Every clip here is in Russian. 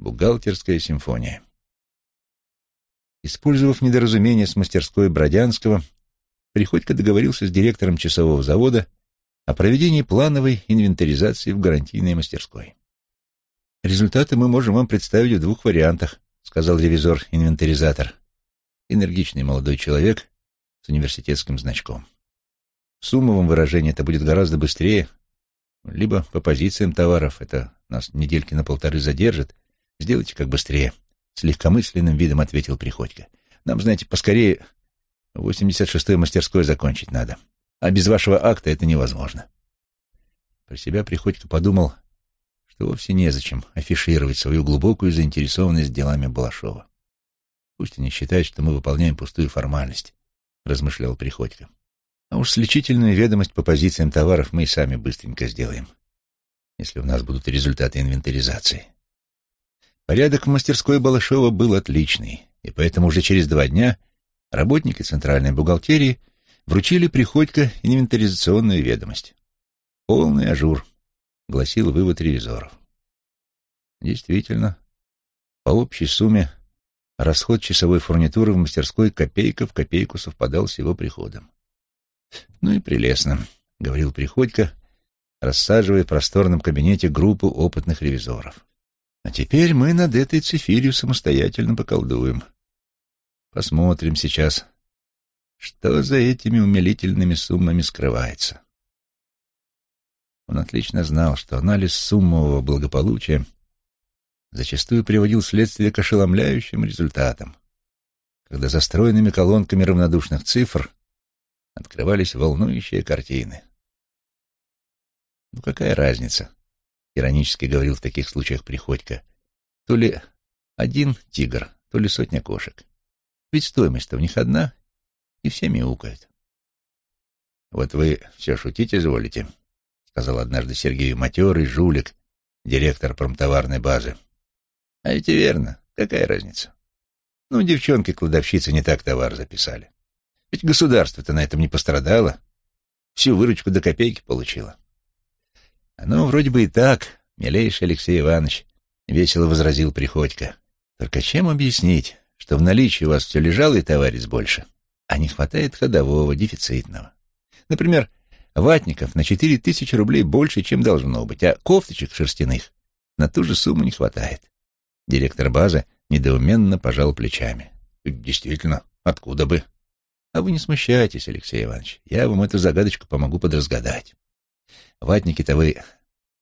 Бухгалтерская симфония. Использовав недоразумение с мастерской Бродянского, Приходько договорился с директором часового завода о проведении плановой инвентаризации в гарантийной мастерской. «Результаты мы можем вам представить в двух вариантах», — сказал ревизор-инвентаризатор. Энергичный молодой человек с университетским значком. В суммовом выражении это будет гораздо быстрее, либо по позициям товаров, это нас недельки на полторы задержит. Сделайте как быстрее, — с легкомысленным видом ответил Приходько. Нам, знаете, поскорее 86-й мастерской закончить надо, а без вашего акта это невозможно. Про себя Приходько подумал, что вовсе незачем афишировать свою глубокую заинтересованность делами Балашова. Пусть они считают, что мы выполняем пустую формальность, — размышлял Приходько. А уж сличительную ведомость по позициям товаров мы и сами быстренько сделаем, если у нас будут результаты инвентаризации. Порядок в мастерской Балашова был отличный, и поэтому уже через два дня работники центральной бухгалтерии вручили Приходько инвентаризационную ведомость. Полный ажур, гласил вывод ревизоров. Действительно, по общей сумме расход часовой фурнитуры в мастерской копейка в копейку совпадал с его приходом. «Ну и прелестно», — говорил Приходько, рассаживая в просторном кабинете группу опытных ревизоров. «А теперь мы над этой цифирью самостоятельно поколдуем. Посмотрим сейчас, что за этими умилительными суммами скрывается». Он отлично знал, что анализ суммового благополучия зачастую приводил следствие к ошеломляющим результатам, когда за стройными колонками равнодушных цифр открывались волнующие картины. «Ну какая разница?» — иронически говорил в таких случаях Приходько. «То ли один тигр, то ли сотня кошек. Ведь стоимость-то в них одна, и все мяукают». «Вот вы все шутить изволите», — сказал однажды Сергею матерый жулик, директор промтоварной базы. «А ведь и верно. Какая разница? Ну, девчонки-кладовщицы не так товар записали. Ведь государство-то на этом не пострадало. Всю выручку до копейки получило. Оно вроде бы и так, милейший Алексей Иванович, весело возразил Приходько. Только чем объяснить, что в наличии у вас все лежало и товарищ больше, а не хватает ходового, дефицитного? Например, ватников на четыре тысячи рублей больше, чем должно быть, а кофточек шерстяных на ту же сумму не хватает. Директор базы недоуменно пожал плечами. Действительно, откуда бы? А вы не смущайтесь, Алексей Иванович. Я вам эту загадочку помогу подразгадать. Ватники-то вы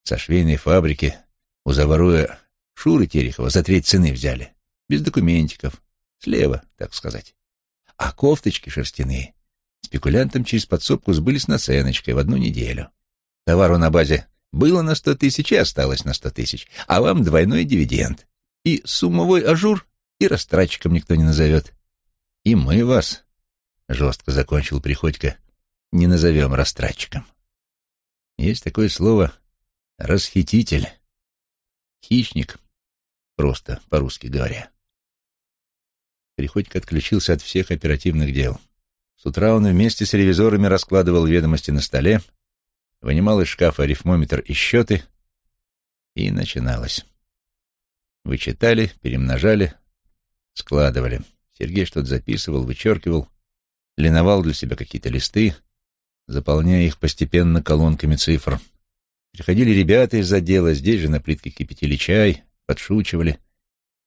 со швейной фабрики у Заваруя Шуры Терехова за треть цены взяли. Без документиков. Слева, так сказать. А кофточки шерстяные спекулянтам через подсобку сбылись наценочкой в одну неделю. Товару на базе было на сто тысяч и осталось на сто тысяч, а вам двойной дивиденд. И суммовой ажур, и растратчиком никто не назовет. И мы вас — жестко закончил Приходько, — не назовем растратчиком. Есть такое слово «расхититель», «хищник», просто по-русски говоря. Приходько отключился от всех оперативных дел. С утра он вместе с ревизорами раскладывал ведомости на столе, вынимал из шкафа арифмометр и счеты, и начиналось. Вычитали, перемножали, складывали. Сергей что-то записывал, вычеркивал, линовал для себя какие-то листы, заполняя их постепенно колонками цифр. Приходили ребята из отдела, здесь же на плитке кипятили чай, подшучивали.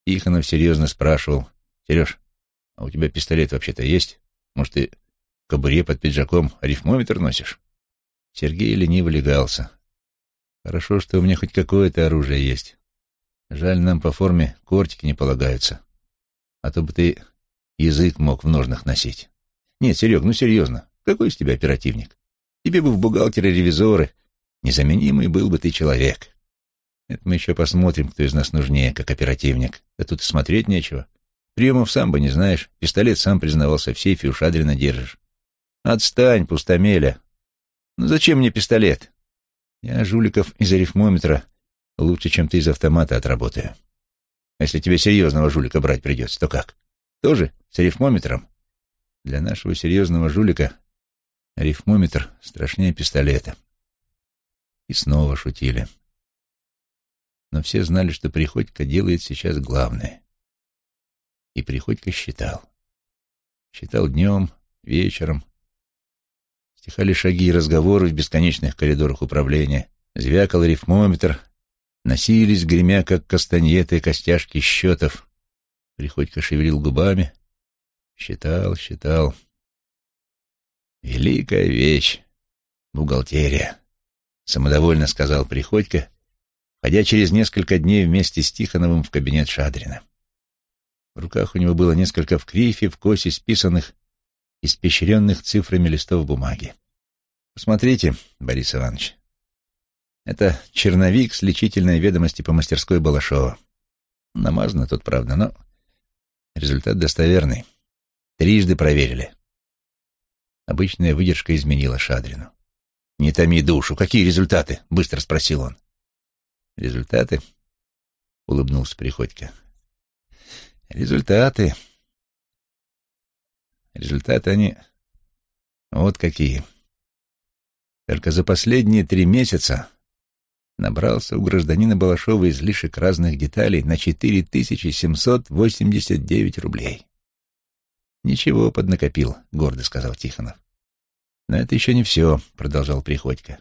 Иханов серьезно спрашивал, «Сереж, а у тебя пистолет вообще-то есть? Может, ты в кобуре под пиджаком арифмометр носишь?» Сергей лениво легался. «Хорошо, что у меня хоть какое-то оружие есть. Жаль, нам по форме кортики не полагаются. А то бы ты язык мог в ножнах носить». Нет, Серег, ну серьезно, какой из тебя оперативник? Тебе бы в бухгалтеры-ревизоры. Незаменимый был бы ты человек. Это мы еще посмотрим, кто из нас нужнее, как оперативник. Да тут и смотреть нечего. Приемов сам бы не знаешь. Пистолет сам признавался в сейфе у Шадрина держишь. Отстань, пустомеля. Ну зачем мне пистолет? Я жуликов из арифмометра лучше, чем ты из автомата отработаю. А если тебе серьезного жулика брать придется, то как? Тоже с арифмометром? Для нашего серьезного жулика арифмометр страшнее пистолета. И снова шутили. но все знали, что Приходько делает сейчас главное. И Приходько считал. Считал днем, вечером. Стихали шаги и разговоры в бесконечных коридорах управления. Звякал рифмометр. Носились, гремя, как кастаньеты, костяшки счетов. Приходько шевелил губами. Считал, считал. Великая вещь — бухгалтерия, — самодовольно сказал Приходько, ходя через несколько дней вместе с Тихоновым в кабинет Шадрина. В руках у него было несколько в крифе, в косе списанных, испещренных цифрами листов бумаги. Посмотрите, Борис Иванович, это черновик с лечительной ведомости по мастерской Балашова. Намазано тут, правда, но результат достоверный. Трижды проверили. Обычная выдержка изменила Шадрину. «Не томи душу. Какие результаты?» — быстро спросил он. «Результаты?» — улыбнулся Приходько. «Результаты. Результаты они вот какие. Только за последние три месяца набрался у гражданина Балашова излишек разных деталей на 4789 рублей. «Ничего поднакопил», — гордо сказал Тихонов. «Но это еще не все», — продолжал Приходько.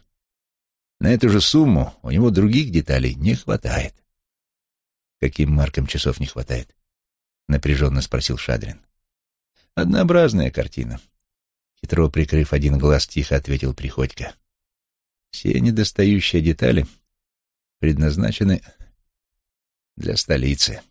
«На эту же сумму у него других деталей не хватает». «Каким маркам часов не хватает?» — напряженно спросил Шадрин. «Однообразная картина». Хитро прикрыв один глаз, тихо ответил Приходько. «Все недостающие детали предназначены для столицы».